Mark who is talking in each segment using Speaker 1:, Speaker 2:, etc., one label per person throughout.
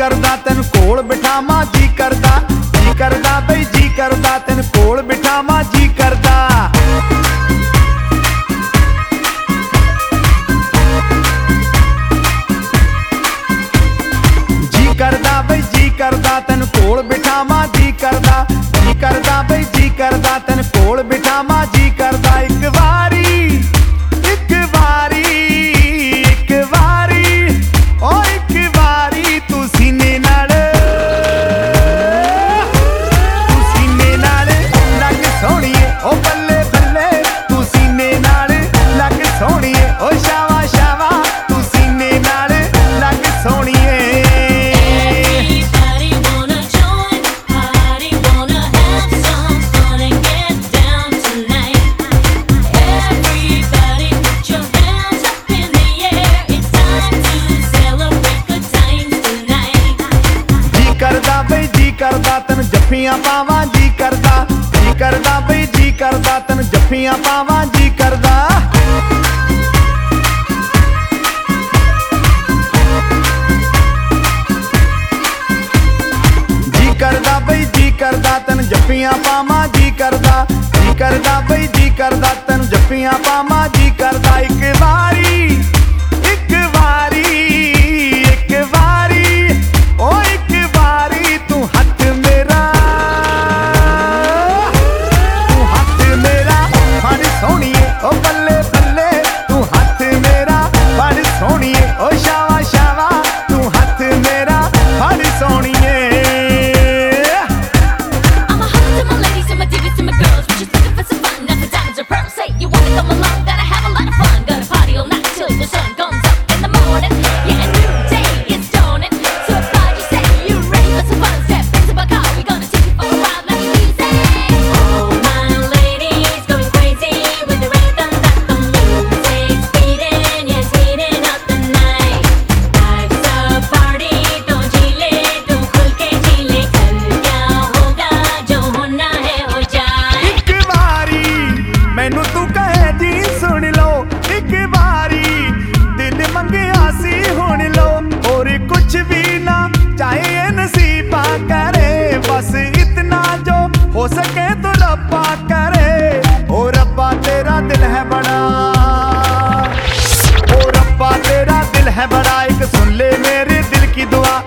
Speaker 1: ਕਰਦਾ ਤੈਨੂੰ ਕੋਲ ਬਿਠਾਵਾਂ ਜੱਫੀਆਂ ਪਾਵਾਂ, ਜੀ ਕਰਦਾ। ਜੀ ਕਰਦਾ ਬਈ, ਜੀ ਕਰਦਾ, ਤੈਨੂੰ ਜੱਫੀਆਂ ਪਾਵਾਂ, ਜੀ ਕਰਦਾ। ਜੀ ਕਰਦਾ ਬਈ, ਜੀ ਕਰਦਾ, ਤੈਨੂੰ ਜੱਫੀਆਂ ਪਾਵਾਂ, ਜੀ ਕਰਦਾ। ਜੀ ਕਰਦਾ ਬਈ, ਜੀ ਕਰਦਾ, ਤੈਨੂੰ ਜੱਫੀਆਂ ਪਾਵਾਂ, ਜੀ Don't believe. हो सके तो रब्बा करे। ओ रब्बा, तेरा दिल है बड़ा। ओ रब्बा, तेरा दिल है बड़ा। एक सुन ले मेरे दिल की दुआ।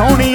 Speaker 1: Tony,